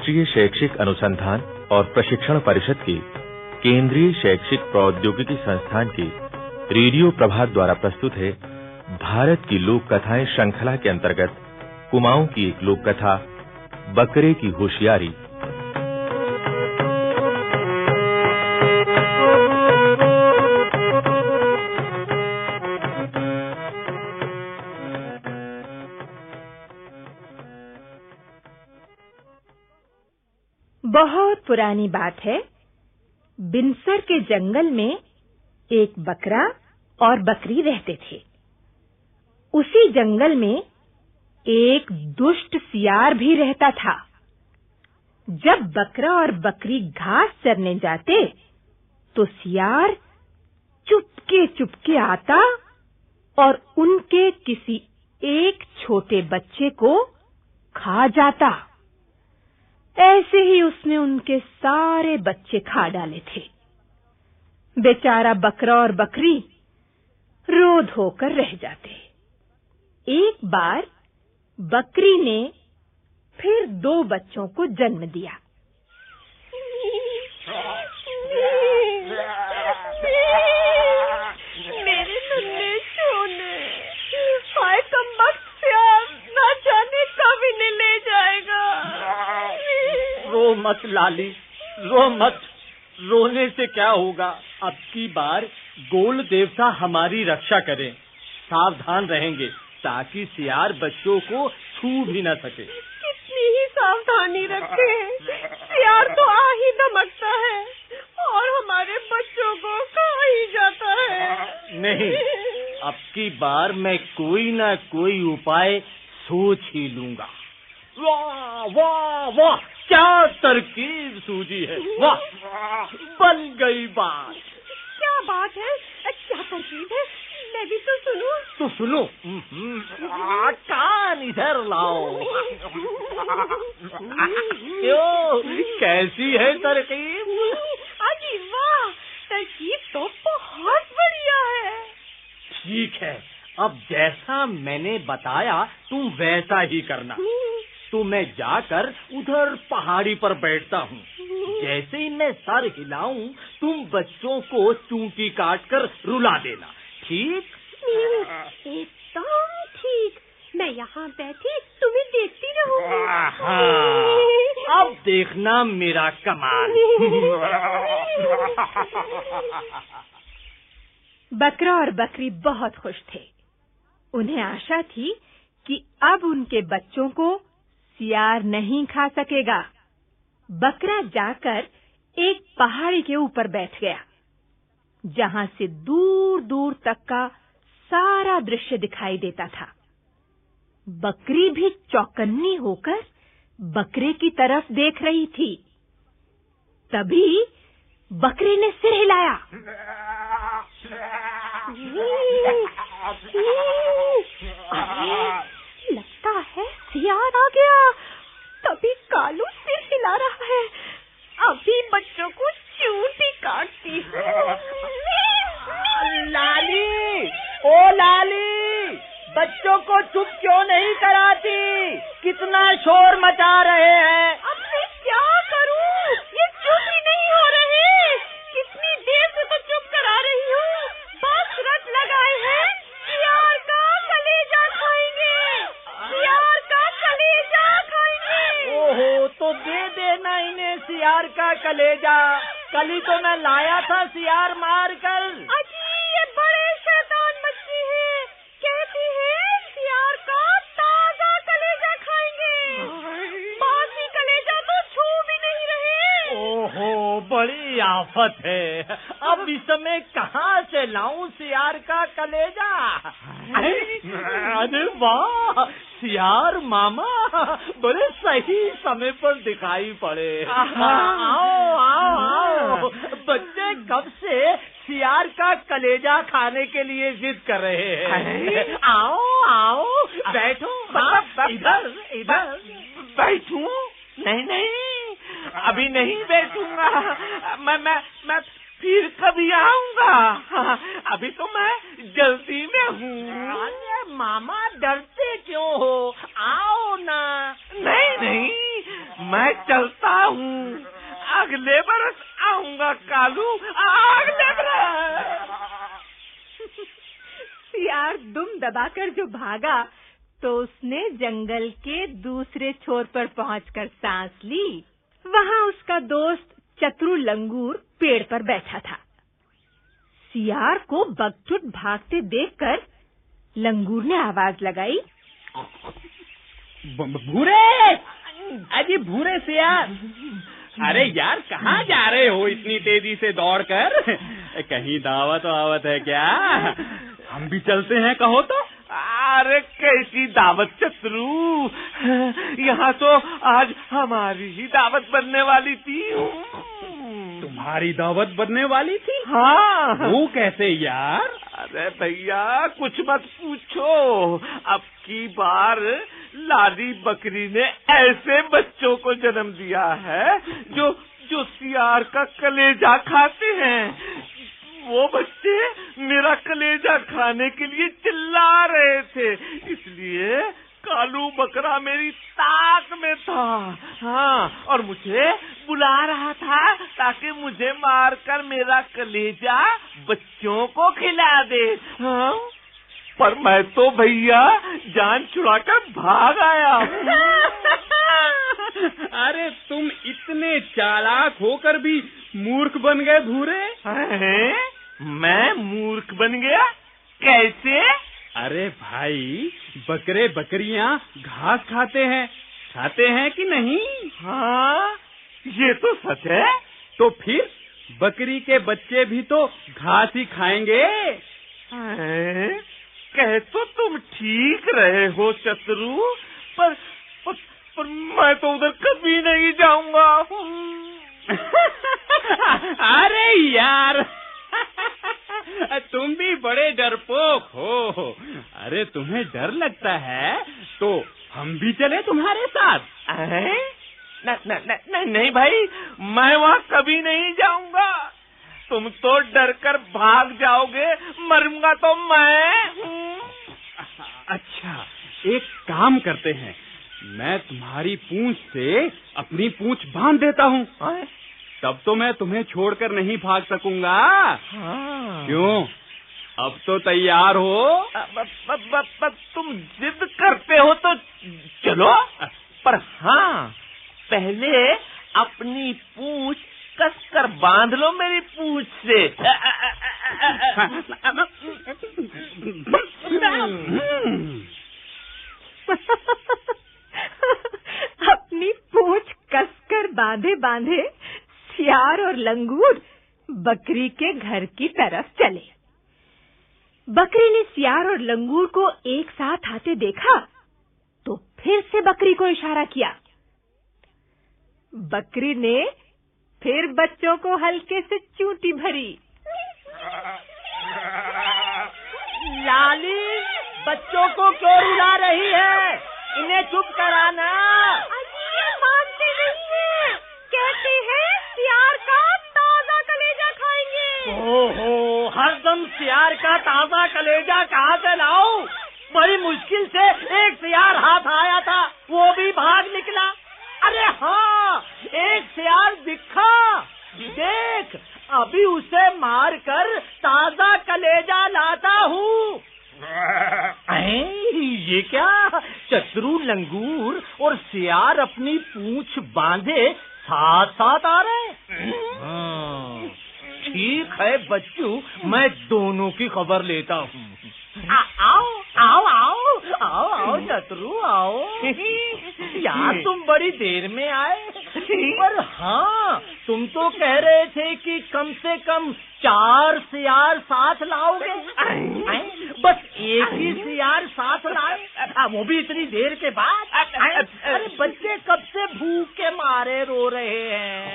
राष्ट्रीय शैक्षिक अनुसंधान और प्रशिक्षण परिषद के केंद्रीय शैक्षिक प्रौद्योगिकी संस्थान के रेडियो प्रभाग द्वारा प्रस्तुत है भारत की लोक कथाएँ श्रृंखला के अंतर्गत कुमाऊं की एक लोक कथा बकरे की होशियारी। बहुत पुरानी बात है। बिनसर के जंगल में एक बकरा और बकरी रहते थे। उसी जंगल में एक दुष्ट सियार भी रहता था। जब बकरा और बकरी घास चरने जाते तो सियार चुपके चुपके आता और उनके किसी एक छोटे बच्चे को खा जाता। ऐसे ही उसने उनके सारे बच्चे खा डाले थे। बेचारा बकरा और बकरी रो धोकर रह जाते। एक बार बकरी ने फिर दो बच्चों को जन्म दिया मेरे नन्हे सोने हाय कम ना जाने कब इन्हें ले जाएगा रो मत लाली रो मत। रोने से क्या होगा? अब की बार गोल देवता हमारी रक्षा करें। सावधान रहेंगे ताकि सियार बच्चों को छू भी न सके। कितनी ही सावधानी रखे। सियार तो आ ही धमकता है और हमारे बच्चों को खा ही जाता है। नहीं अब की बार मैं कोई ना कोई उपाय सोच ही लूँगा। वाह वाह वाह। क्या तरकीब सूझी है। वाह बन गई बात। क्या बात है? क्या तरकीब है? मैं भी तो सुनूं। तो सुनो। कान इधर लाओ। क्यों कैसी है तरकीब? अजी वाह तरकीब तो बहुत बढ़िया है। ठीक है अब जैसा मैंने बताया तुम वैसा ही करना। तो मैं जाकर उधर पहाड़ी पर बैठता हूँ। जैसे ही मैं सर हिलाऊं तुम बच्चों को चूंटी काट कर रुला देना। ठीक? एकदम ठीक। मैं यहाँ बैठी तुम्हें देखती रहूँगी। अब देखना मेरा कमाल। बकरा और बकरी बहुत खुश थे। उन्हें आशा थी कि अब उनके बच्चों को सियार नहीं खा सकेगा। बकरा जाकर एक पहाड़ी के ऊपर बैठ गया जहाँ से दूर दूर तक का सारा दृश्य दिखाई देता था। बकरी भी चौकन्नी होकर बकरे की तरफ़ देख रही थी। तभी बकरी ने सिर हिलाया लगता है सियार आ गया तभी कालू सिर हिला रहा है अभी बच्चों को चूटी काटती लाली ओ लाली बच्चों को चुप क्यों नहीं कराती कितना शोर मचा रहे हैं अब मैं क्या करूँ ये चुप ही नहीं हो रहे कितनी देर से तो चुप करा रही हूँ बस रट लगाए हैं सियार का कलेजा खाएँगे सियार का कलेजा खाएँगे ओहो तो दे देना इन्हें सियार का कलेजा कल ही तो मैं लाया था सियार मार कर अजी ये बड़े शैतान बच्चे हैं। कहती है सियार का ताज़ा कलेजा खाएँगे। बासी कलेजा तो छू भी नहीं रहे। ओहो बड़ी आफत है। अब इस समय कहाँ से लाऊं सियार का कलेजा? अरे वाह सियार मामा बड़े सही समय पर दिखाई पड़े। आओ आओ आओ। बच्चे कब से सियार का कलेजा खाने के लिए जिद कर रहे हैं? आओ आओ बैठो इधर इधर। बैठू? नहीं नहीं अभी नहीं बैठूँगा। मैं मैं मैं फिर कभी आऊँगा। अभी तो मैं जल्दी में हूँ। मामा डरते क्यों हो? आओ ना। नहीं नहीं मैं चलता हूँ। अगले बरस आऊँगा कालू अगले बरस। सियार दुम दबाकर जो भागा तो उसने जंगल के दूसरे छोर पर पहुंचकर सांस ली। वहाँ उसका दोस्त चतुर लंगूर पेड़ पर बैठा था। सियार को बगटुट भागते देखकर लंगूर ने आवाज़ लगाई। भूरे! अजी भूरे से यार अरे यार कहाँ जा रहे हो इतनी तेज़ी से दौड़कर? कहीं दावत वावत है क्या? हम भी चलते हैं कहो तो। अरे कैसी दावत शत्रु? यहाँ तो आज हमारी ही दावत बनने वाली थी। तुम्हारी दावत बनने वाली थी? हाँ। वो कैसे यार? अरे भैया कुछ मत पूछो। अब की बार लाली बकरी ने ऐसे बच्चों को जन्म दिया है जो जो सियार का कलेजा खाते हैं। वो बच्चे मेरा कलेजा खाने के लिए चिल्ला रहे थे। इसलिए कालू बकरा मेरी ताक में था। हाँ और मुझे बुला रहा था ताकि मुझे मारकर मेरा कलेजा बच्चों को खिला दे। हाँ। पर मैं तो भैया जान छुड़ाकर भाग आया अरे तुम इतने चालाक होकर भी मूर्ख बन गए भूरे। हैं? मैं मूर्ख बन गया? कैसे? अरे भाई बकरे बकरियाँ घास खाते हैं। खाते हैं कि नहीं? हाँ ये तो सच है। तो फिर बकरी के बच्चे भी तो घास ही खाएँगे। हैं? कह तो तुम ठीक रहे हो शत्रु। पर, पर पर मैं तो उधर कभी नहीं जाऊँगा। अरे यार। तुम भी बड़े डरपोक हो। अरे तुम्हें डर लगता है तो हम भी चले तुम्हारे साथ। हैं? न, न, न, न, नहीं भाई मैं वहाँ कभी नहीं जाऊँगा। तुम तो डर कर भाग जाओगे मरूँगा तो मैं। काम करते हैं। मैं तुम्हारी पूंछ से अपनी पूंछ बाँध देता हूँ। हैं? तब तो मैं तुम्हें छोड़कर नहीं भाग सकूँगा। हाँ। क्यों? अब तो तैयार हो। अब- अब- अब- अब- अब तुम जिद करते हो तो चलो। पर हाँ पहले अपनी पूंछ कसकर बाँध लो मेरी पूंछ से अपनी पूंछ कसकर बांधे बांधे सियार और लंगूर बकरी के घर की तरफ़ चले। बकरी ने सियार और लंगूर को एक साथ आते देखा तो फिर से बकरी को इशारा किया। बकरी ने फिर बच्चों को हल्के से चूंटी भरी। लाली, बच्चों को क्यों रुला रही है। इन्हें चुप कराना अजी मानते नहीं है कहते हैं सियार का ताज़ा कलेजा खाएँगे ओहो हरदम सियार का ताज़ा कलेजा कहाँ से लाओ बड़ी मुश्किल से एक सियार हाथ आया था, वो भी भाग निकला। अरे हाँ एक सियार दिखा। देख, अभी उसे मार कर ताज़ा कलेजा लाता हूँ। ये क्या? चतरू लंगूर और सियार अपनी पूछ बांधे साथ साथ आ रहे ठीक है, बच्चू, मैं दोनों की खबर लेता हूँ। आओ आओ आओ आओ आओ चतरू आओ। यार, तुम बड़ी देर में आए। पर हाँ तुम तो कह रहे थे कि कम से कम चार सियार साथ लाओगे। बस एक ही सियार साथ लाए। वो भी इतनी देर के बाद। अरे बच्चे कब से भूख के मारे रो रहे हैं?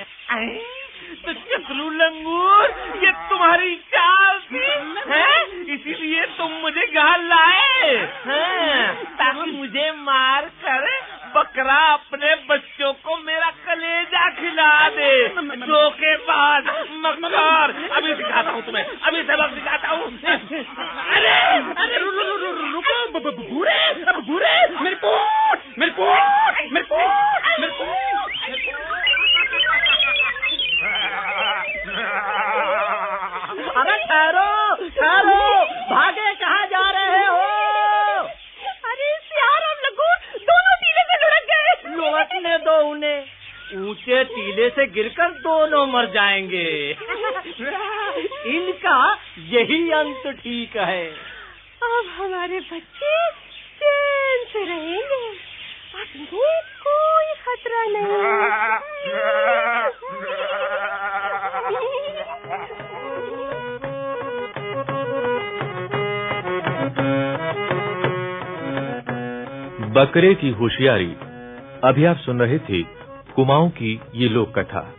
तो लंगूर ये तुम्हारी चाल थी है? इसीलिए तुम मुझे घर लाए हैं? ताकि मुझे मार कर बकरा अपने बच्चों को मेरा कलेजा खिला दे। दो के बाद मक्कार अभी दिखाता हूँ तुम्हें अभी सबक दिखाता हूँ। ऊँचे टीले से गिरकर दोनों मर जाएँगे। इनका यही अंत ठीक है। अब हमारे बच्चे चैन से रहेंगे। अब इन्हें कोई खतरा नहीं। बकरे की होशियारी। अभी आप सुन रहे थे कुमाऊं की ये लोक कथा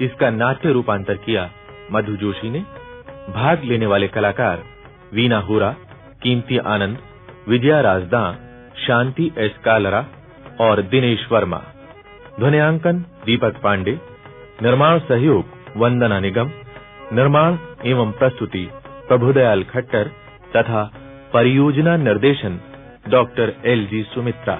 इसका नाट्य रूपांतर किया मधु जोशी ने। भाग लेने वाले कलाकार वीना हुरा, कीमती आनंद, विजया राजदा, शांति एस कालरा और दिनेश वर्मा। ध्वनियांकन दीपक पांडे। निर्माण सहयोग वंदना निगम। निर्माण एवं प्रस्तुति प्रभुदयाल खट्टर तथा परियोजना निर्देशन डॉक्टर एल जी सुमित्रा।